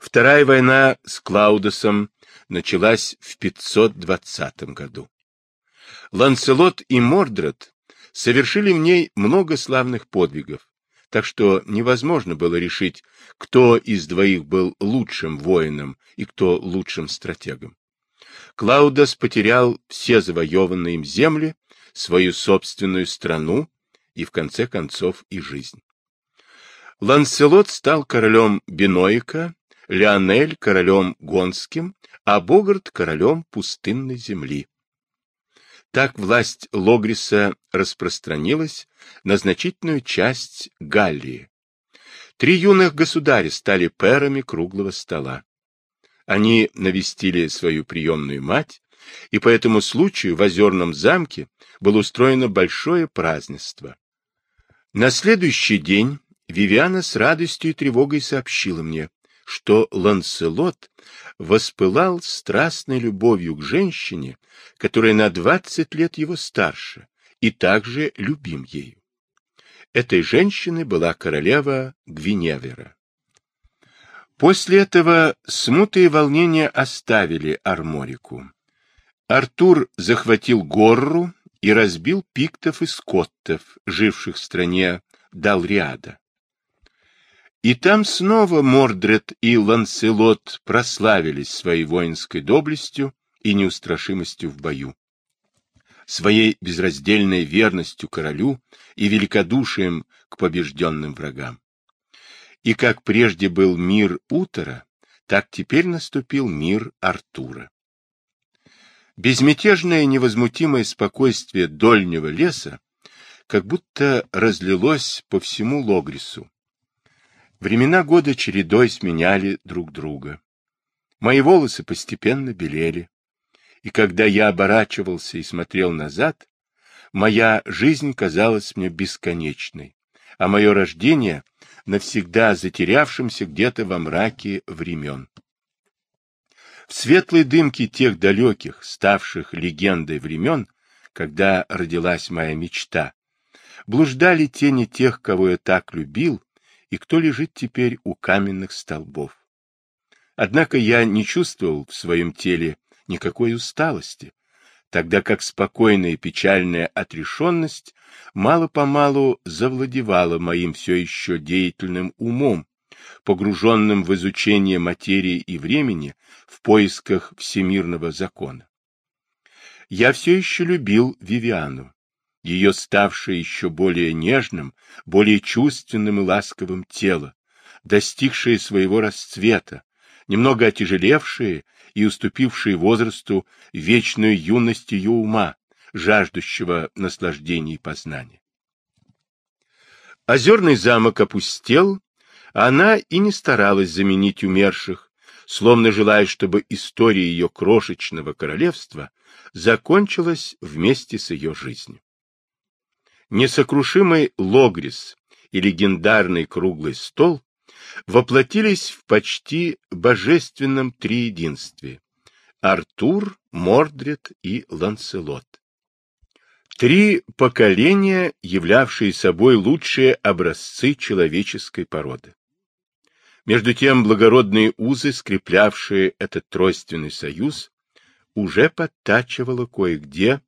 Вторая война с Клаудосом началась в 520 году. Ланселот и Мордред совершили в ней много славных подвигов, так что невозможно было решить, кто из двоих был лучшим воином и кто лучшим стратегом. Клаудос потерял все завоеванные им земли, свою собственную страну и, в конце концов, и жизнь. Ланселот стал королем Биноика, Леонель — королем Гонским, а Богарт — королем пустынной земли. Так власть Логриса распространилась на значительную часть Галлии. Три юных государя стали пэрами круглого стола. Они навестили свою приемную мать, и по этому случаю в Озерном замке было устроено большое празднество. На следующий день Вивиана с радостью и тревогой сообщила мне, что Ланселот воспылал страстной любовью к женщине, которая на двадцать лет его старше, и также любим ею. Этой женщиной была королева Гвиневера. После этого смуты и волнения оставили Арморику. Артур захватил Горру и разбил пиктов и скоттов, живших в стране Далриада. И там снова Мордред и Ланселот прославились своей воинской доблестью и неустрашимостью в бою. Своей безраздельной верностью королю и великодушием к побежденным врагам. И как прежде был мир Утора, так теперь наступил мир Артура. Безмятежное невозмутимое спокойствие дольнего леса как будто разлилось по всему Логрису, Времена года чередой сменяли друг друга. Мои волосы постепенно белели. И когда я оборачивался и смотрел назад, моя жизнь казалась мне бесконечной, а мое рождение навсегда затерявшимся где-то во мраке времен. В светлой дымке тех далеких, ставших легендой времен, когда родилась моя мечта, блуждали тени тех, кого я так любил, и кто лежит теперь у каменных столбов. Однако я не чувствовал в своем теле никакой усталости, тогда как спокойная и печальная отрешенность мало-помалу завладевала моим все еще деятельным умом, погруженным в изучение материи и времени в поисках всемирного закона. Я все еще любил Вивиану, ее ставшее еще более нежным, более чувственным и ласковым тело, достигшее своего расцвета, немного отяжелевшее и уступившее возрасту вечную юность ее ума, жаждущего наслаждений и познания. Озерный замок опустел, а она и не старалась заменить умерших, словно желая, чтобы история ее крошечного королевства закончилась вместе с ее жизнью. Несокрушимый Логрис и легендарный круглый стол воплотились в почти божественном триединстве — Артур, Мордред и Ланселот. Три поколения, являвшие собой лучшие образцы человеческой породы. Между тем благородные узы, скреплявшие этот тройственный союз, уже подтачивала кое-где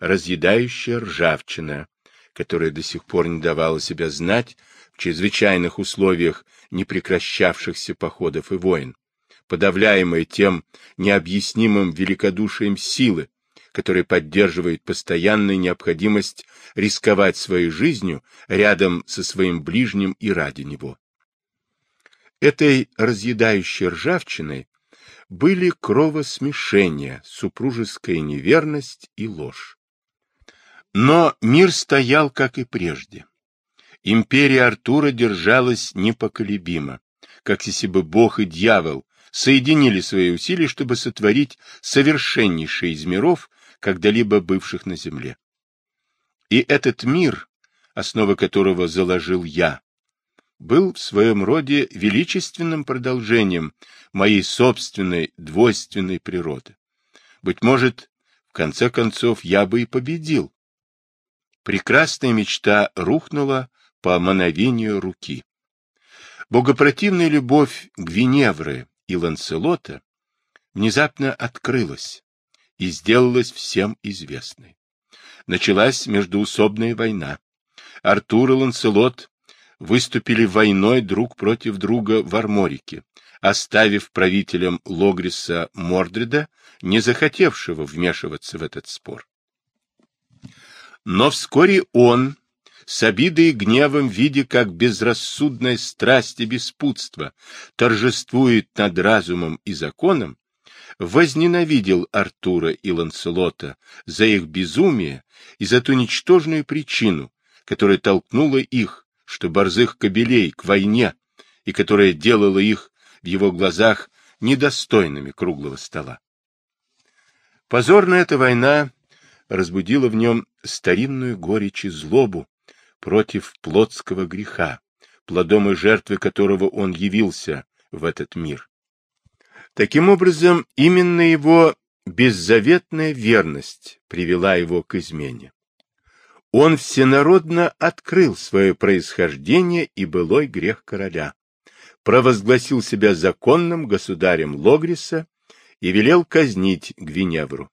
разъедающая ржавчина, которая до сих пор не давала себя знать в чрезвычайных условиях непрекращавшихся походов и войн, подавляемая тем необъяснимым великодушием силы, которая поддерживает постоянную необходимость рисковать своей жизнью рядом со своим ближним и ради него. Этой разъедающей ржавчиной были кровосмешение, супружеская неверность и ложь. Но мир стоял, как и прежде. Империя Артура держалась непоколебимо, как если бы Бог и дьявол соединили свои усилия, чтобы сотворить совершеннейший из миров, когда-либо бывших на земле. И этот мир, основа которого заложил я, был в своем роде величественным продолжением моей собственной двойственной природы. Быть может, в конце концов, я бы и победил, прекрасная мечта рухнула по мановению руки. Богопротивная любовь Гвиневры и Ланселота внезапно открылась и сделалась всем известной. Началась междуусобная война. Артур и Ланселот выступили войной друг против друга в Арморике, оставив правителем Логриса Мордреда, не захотевшего вмешиваться в этот спор. Но вскоре он, с обидой и гневом, видя, как безрассудная страсть и беспутство торжествует над разумом и законом, возненавидел Артура и Ланселота за их безумие и за ту ничтожную причину, которая толкнула их, что борзых кобелей, к войне, и которая делала их в его глазах недостойными круглого стола. Позорная эта война разбудила в нем старинную горечь и злобу против плотского греха, плодом и жертвой которого он явился в этот мир. Таким образом, именно его беззаветная верность привела его к измене. Он всенародно открыл свое происхождение и былой грех короля, провозгласил себя законным государем Логриса и велел казнить Гвиневру.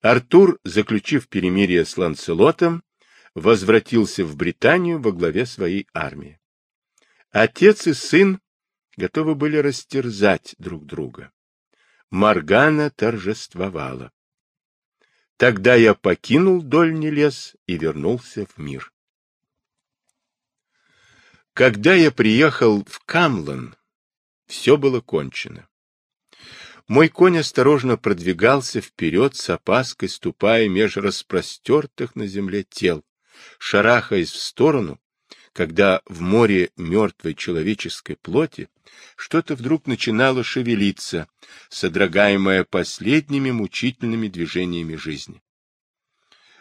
Артур, заключив перемирие с Ланселотом, возвратился в Британию во главе своей армии. Отец и сын готовы были растерзать друг друга. Маргана торжествовала. Тогда я покинул дольний лес и вернулся в мир. Когда я приехал в Камлан, все было кончено. Мой конь осторожно продвигался вперед с опаской, ступая меж распростертых на земле тел, шарахаясь в сторону, когда в море мертвой человеческой плоти что-то вдруг начинало шевелиться, содрогаемое последними мучительными движениями жизни.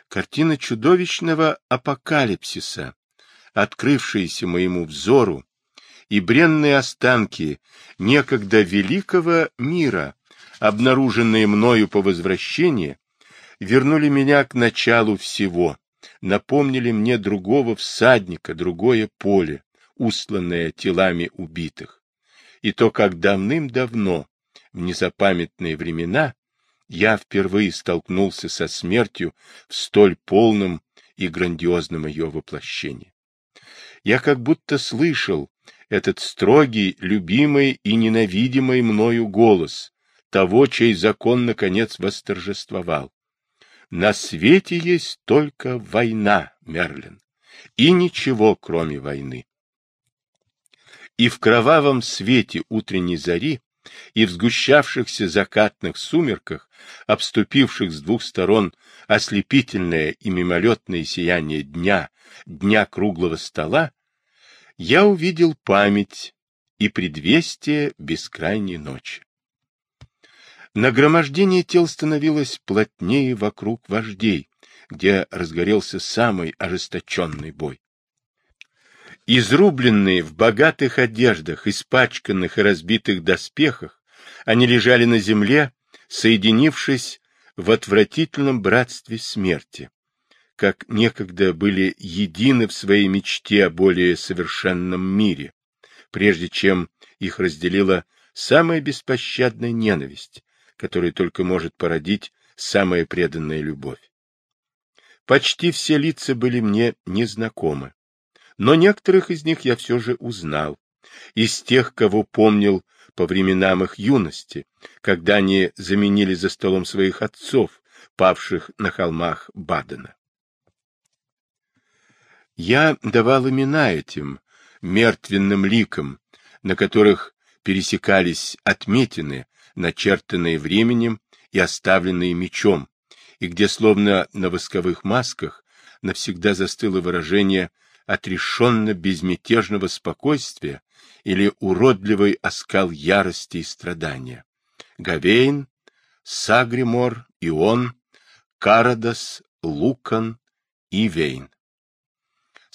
Картина чудовищного апокалипсиса, открывшаяся моему взору, и бренные останки некогда великого мира, обнаруженные мною по возвращении, вернули меня к началу всего, напомнили мне другого всадника, другое поле, усланное телами убитых. И то, как давным-давно, в незапамятные времена, я впервые столкнулся со смертью в столь полном и грандиозном ее воплощении. Я как будто слышал этот строгий, любимый и ненавидимый мною голос того, чей закон, наконец, восторжествовал. На свете есть только война, Мерлин, и ничего, кроме войны. И в кровавом свете утренней зари, и в сгущавшихся закатных сумерках, обступивших с двух сторон ослепительное и мимолетное сияние дня, дня круглого стола, я увидел память и предвестие бескрайней ночи. Нагромождение тел становилось плотнее вокруг вождей, где разгорелся самый ожесточенный бой. Изрубленные в богатых одеждах, испачканных и разбитых доспехах, они лежали на земле, соединившись в отвратительном братстве смерти, как некогда были едины в своей мечте о более совершенном мире, прежде чем их разделила самая беспощадная ненависть, который только может породить самая преданная любовь. Почти все лица были мне незнакомы, но некоторых из них я все же узнал, из тех, кого помнил по временам их юности, когда они заменили за столом своих отцов, павших на холмах Бадена. Я давал имена этим мертвенным ликам, на которых пересекались отметины, начертанные временем и оставленные мечом, и где, словно на восковых масках, навсегда застыло выражение отрешенно-безмятежного спокойствия или уродливый оскал ярости и страдания. Гавейн, Сагримор, Ион, Карадос, Лукан и Вейн.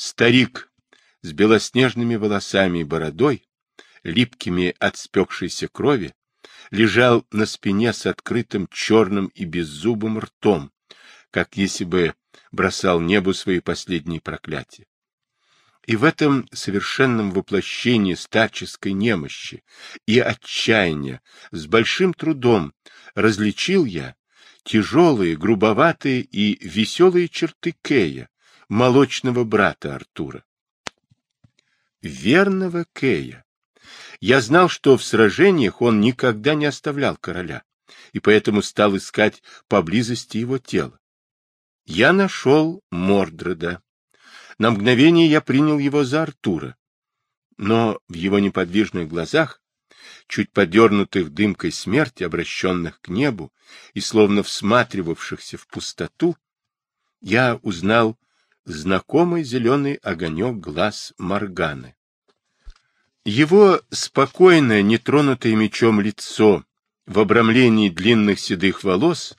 Старик с белоснежными волосами и бородой, липкими от спекшейся крови, лежал на спине с открытым черным и беззубым ртом, как если бы бросал небу свои последние проклятия. И в этом совершенном воплощении старческой немощи и отчаяния с большим трудом различил я тяжелые, грубоватые и веселые черты Кея, молочного брата Артура. Верного Кея. Я знал, что в сражениях он никогда не оставлял короля, и поэтому стал искать поблизости его тела. Я нашел Мордреда. На мгновение я принял его за Артура, но в его неподвижных глазах, чуть подернутых дымкой смерти, обращенных к небу и словно всматривавшихся в пустоту, я узнал знакомый зеленый огонек глаз Морганы. Его спокойное, нетронутое мечом лицо в обрамлении длинных седых волос,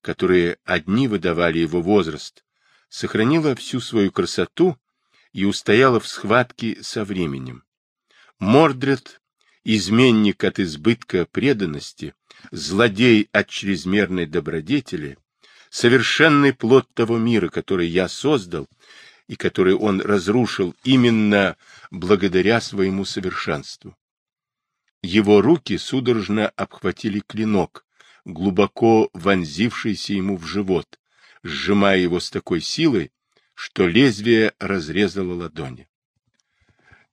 которые одни выдавали его возраст, сохранило всю свою красоту и устояло в схватке со временем. Мордред, изменник от избытка преданности, злодей от чрезмерной добродетели, совершенный плод того мира, который я создал, и который он разрушил именно благодаря своему совершенству. Его руки судорожно обхватили клинок, глубоко вонзившийся ему в живот, сжимая его с такой силой, что лезвие разрезало ладони.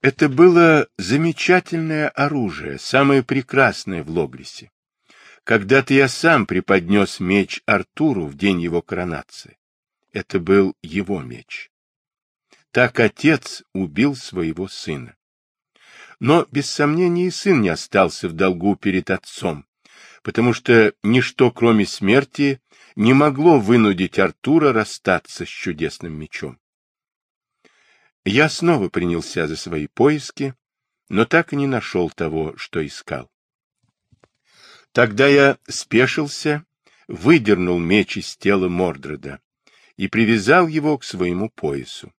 Это было замечательное оружие, самое прекрасное в Логлисе. Когда-то я сам преподнес меч Артуру в день его коронации. Это был его меч. Так отец убил своего сына. Но, без сомнения, и сын не остался в долгу перед отцом, потому что ничто, кроме смерти, не могло вынудить Артура расстаться с чудесным мечом. Я снова принялся за свои поиски, но так и не нашел того, что искал. Тогда я спешился, выдернул меч из тела Мордреда и привязал его к своему поясу.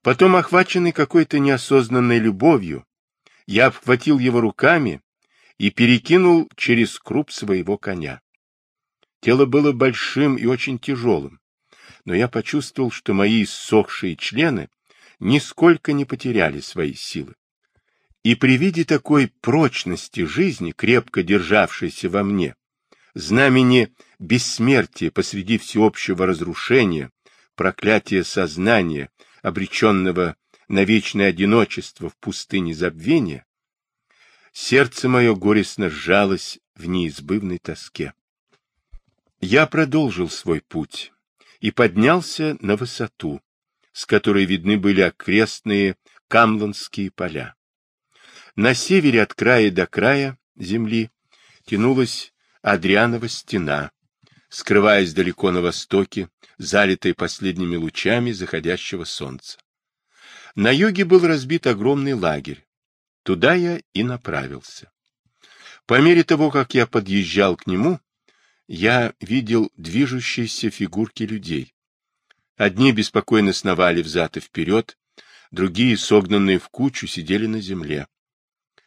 Потом, охваченный какой-то неосознанной любовью, я обхватил его руками и перекинул через круп своего коня. Тело было большим и очень тяжелым, но я почувствовал, что мои иссохшие члены нисколько не потеряли свои силы. И при виде такой прочности жизни, крепко державшейся во мне, знамени бессмертия посреди всеобщего разрушения, проклятия сознания, обреченного на вечное одиночество в пустыне забвения, сердце мое горестно сжалось в неизбывной тоске. Я продолжил свой путь и поднялся на высоту, с которой видны были окрестные камландские поля. На севере от края до края земли тянулась Адрианова стена, скрываясь далеко на востоке, залитая последними лучами заходящего солнца. На юге был разбит огромный лагерь. Туда я и направился. По мере того, как я подъезжал к нему, я видел движущиеся фигурки людей. Одни беспокойно сновали взад и вперед, другие, согнанные в кучу, сидели на земле.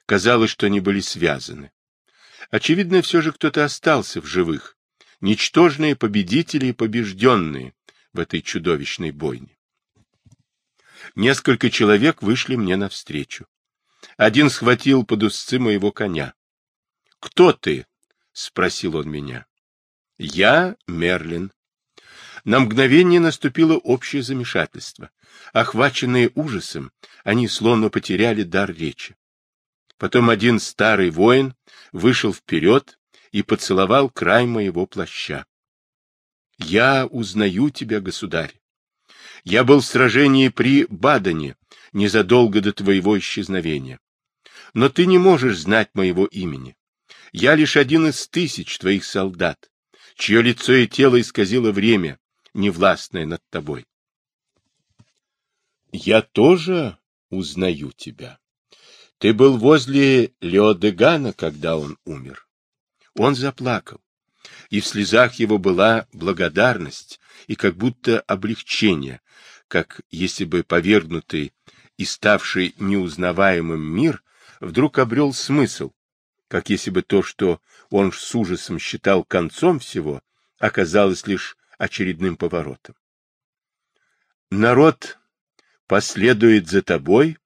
Казалось, что они были связаны. Очевидно, все же кто-то остался в живых. Ничтожные победители и побежденные в этой чудовищной бойне. Несколько человек вышли мне навстречу. Один схватил под узцы моего коня. — Кто ты? — спросил он меня. — Я Мерлин. На мгновение наступило общее замешательство. Охваченные ужасом, они словно потеряли дар речи. Потом один старый воин вышел вперед и поцеловал край моего плаща. — Я узнаю тебя, государь. Я был в сражении при Бадане незадолго до твоего исчезновения. Но ты не можешь знать моего имени. Я лишь один из тысяч твоих солдат, чье лицо и тело исказило время, невластное над тобой. Я тоже узнаю тебя. Ты был возле Леодегана, когда он умер. Он заплакал, и в слезах его была благодарность и как будто облегчение, как если бы повергнутый и ставший неузнаваемым мир вдруг обрел смысл, как если бы то, что он с ужасом считал концом всего, оказалось лишь очередным поворотом. Народ последует за тобой,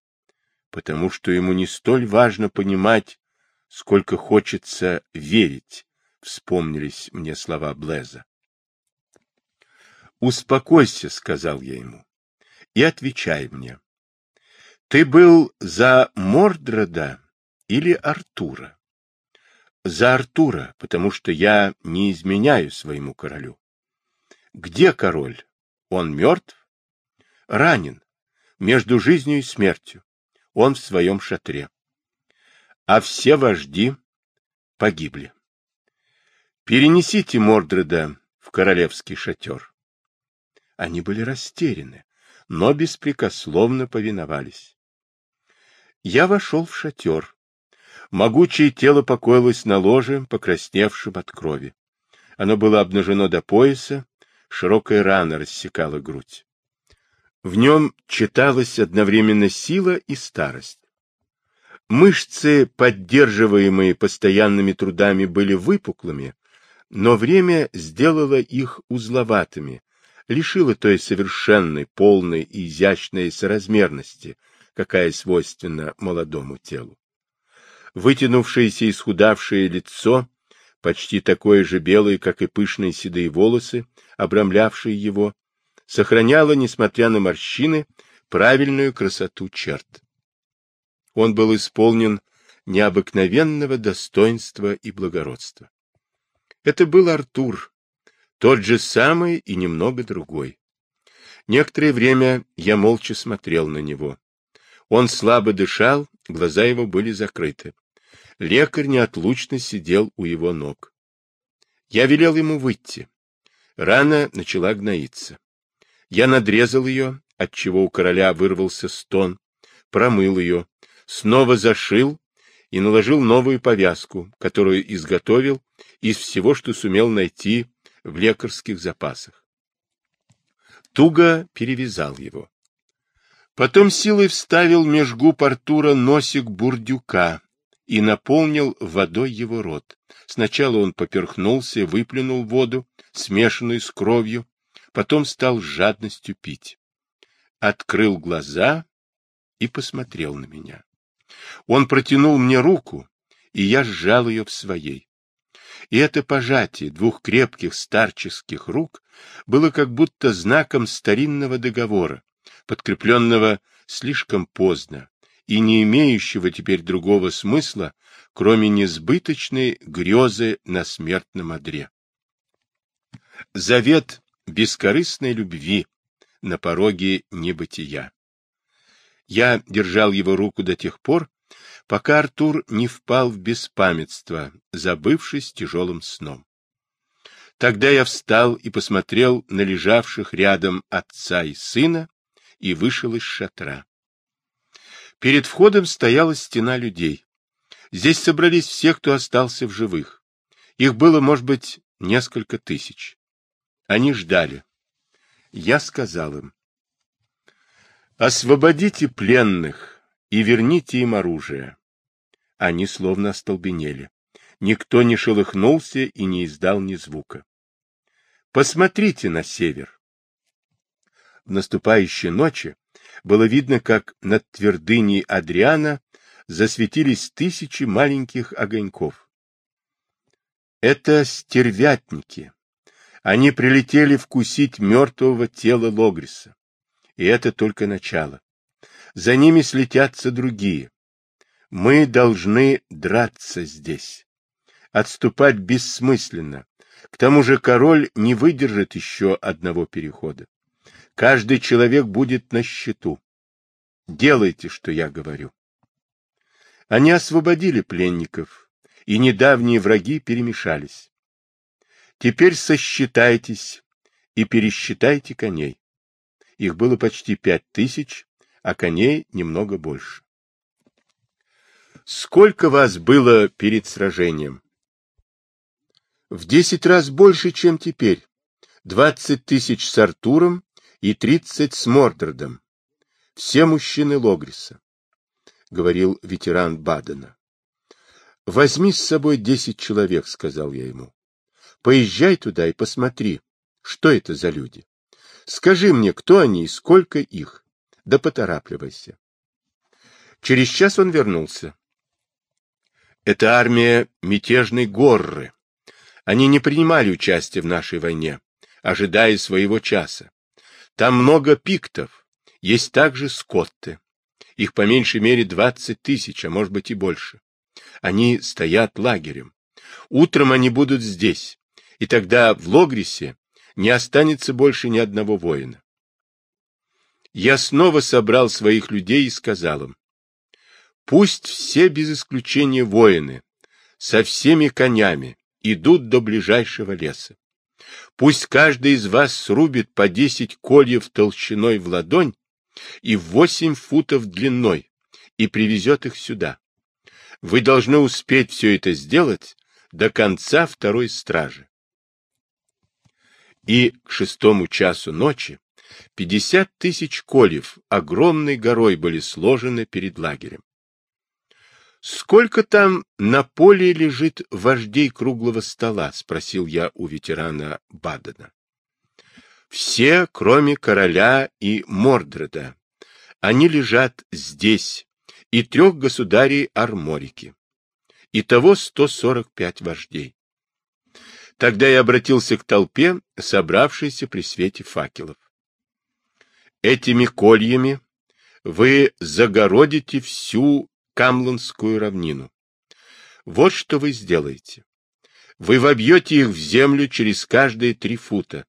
потому что ему не столь важно понимать, сколько хочется верить, вспомнились мне слова Блеза. «Успокойся», — сказал я ему, — «и отвечай мне. Ты был за Мордрода или Артура?» «За Артура, потому что я не изменяю своему королю». «Где король? Он мертв?» «Ранен, между жизнью и смертью. Он в своем шатре. А все вожди погибли. Перенесите Мордреда в королевский шатер. Они были растеряны, но беспрекословно повиновались. Я вошел в шатер. Могучее тело покоилось на ложе, покрасневшем от крови. Оно было обнажено до пояса, широкая рана рассекала грудь. В нем читалась одновременно сила и старость. Мышцы, поддерживаемые постоянными трудами, были выпуклыми, но время сделало их узловатыми, лишило той совершенной, полной и изящной соразмерности, какая свойственна молодому телу. Вытянувшееся и исхудавшее лицо, почти такое же белое, как и пышные седые волосы, обрамлявшие его, сохраняло, несмотря на морщины, правильную красоту черт. Он был исполнен необыкновенного достоинства и благородства. Это был Артур, тот же самый и немного другой. Некоторое время я молча смотрел на него. Он слабо дышал, глаза его были закрыты. Лекарь неотлучно сидел у его ног. Я велел ему выйти. Рана начала гноиться. Я надрезал ее, отчего у короля вырвался стон, промыл ее, снова зашил и наложил новую повязку, которую изготовил из всего, что сумел найти в лекарских запасах. Туго перевязал его. Потом силой вставил меж губ Артура носик бурдюка и наполнил водой его рот. Сначала он поперхнулся, выплюнул воду, смешанную с кровью, потом стал с жадностью пить. Открыл глаза и посмотрел на меня. Он протянул мне руку, и я сжал ее в своей. И это пожатие двух крепких старческих рук было как будто знаком старинного договора, подкрепленного слишком поздно и не имеющего теперь другого смысла, кроме несбыточной грезы на смертном одре. Завет бескорыстной любви на пороге небытия. Я держал его руку до тех пор, пока Артур не впал в беспамятство, забывшись тяжелым сном. Тогда я встал и посмотрел на лежавших рядом отца и сына и вышел из шатра. Перед входом стояла стена людей. Здесь собрались все, кто остался в живых. Их было, может быть, несколько тысяч. Они ждали. Я сказал им, «Освободите пленных и верните им оружие». Они словно остолбенели. Никто не шелохнулся и не издал ни звука. «Посмотрите на север». В наступающей ночи было видно, как над твердыней Адриана засветились тысячи маленьких огоньков. Это стервятники, они прилетели вкусить мертвого тела Логриса. И это только начало. За ними слетятся другие. Мы должны драться здесь. Отступать бессмысленно. К тому же король не выдержит еще одного перехода. Каждый человек будет на счету. Делайте, что я говорю. Они освободили пленников, и недавние враги перемешались. Теперь сосчитайтесь и пересчитайте коней. Их было почти пять тысяч, а коней немного больше. Сколько вас было перед сражением? В десять раз больше, чем теперь. Двадцать тысяч с Артуром и тридцать с Мордредом. Все мужчины Логриса, — говорил ветеран Бадена. — Возьми с собой десять человек, — сказал я ему. Поезжай туда и посмотри, что это за люди. Скажи мне, кто они и сколько их. да поторапливайся. Через час он вернулся. Это армия мятежной Горры. Они не принимали участия в нашей войне, ожидая своего часа. Там много пиктов, есть также скотты. Их по меньшей мере двадцать тысяч, а может быть и больше. Они стоят лагерем. Утром они будут здесь, и тогда в Логрисе не останется больше ни одного воина. Я снова собрал своих людей и сказал им, пусть все без исключения воины, со всеми конями, идут до ближайшего леса. Пусть каждый из вас срубит по десять кольев толщиной в ладонь и восемь футов длиной и привезет их сюда. Вы должны успеть все это сделать до конца второй стражи. И к шестому часу ночи пятьдесят тысяч кольев огромной горой были сложены перед лагерем. «Сколько там на поле лежит вождей круглого стола?» — спросил я у ветерана Бадена. «Все, кроме короля и Мордреда. Они лежат здесь, и трех государей Арморики. Итого 145 вождей. Тогда я обратился к толпе, собравшейся при свете факелов. Этими кольями вы загородите всю Камланскую равнину. Вот что вы сделаете. Вы вобьете их в землю через каждые три фута,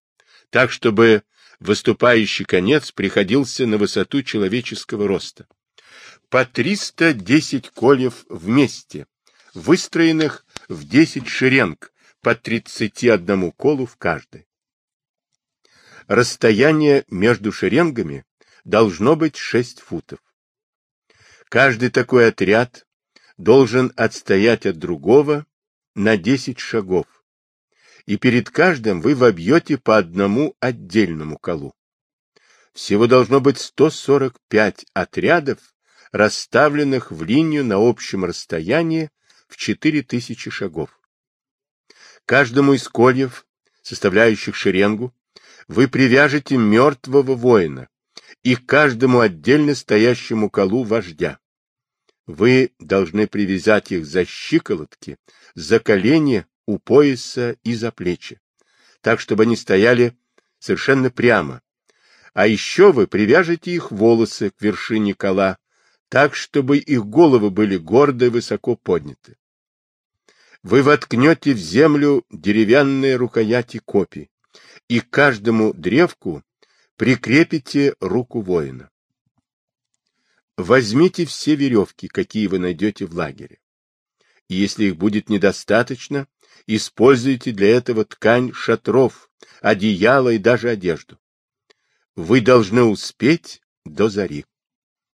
так, чтобы выступающий конец приходился на высоту человеческого роста. По 310 кольев вместе, выстроенных в 10 шеренг, по 31 колу в каждой. Расстояние между шеренгами должно быть 6 футов. Каждый такой отряд должен отстоять от другого на 10 шагов, и перед каждым вы вобьете по одному отдельному колу. Всего должно быть 145 отрядов, расставленных в линию на общем расстоянии в 4000 шагов. Каждому из кольев, составляющих шеренгу, вы привяжете мертвого воина, и каждому отдельно стоящему колу вождя. Вы должны привязать их за щиколотки, за колени, у пояса и за плечи, так, чтобы они стояли совершенно прямо. А еще вы привяжете их волосы к вершине кола, так, чтобы их головы были гордо и высоко подняты. Вы воткнете в землю деревянные рукояти копий, и к каждому древку Прикрепите руку воина. Возьмите все веревки, какие вы найдете в лагере. И если их будет недостаточно, используйте для этого ткань шатров, одеяло и даже одежду. Вы должны успеть до зари.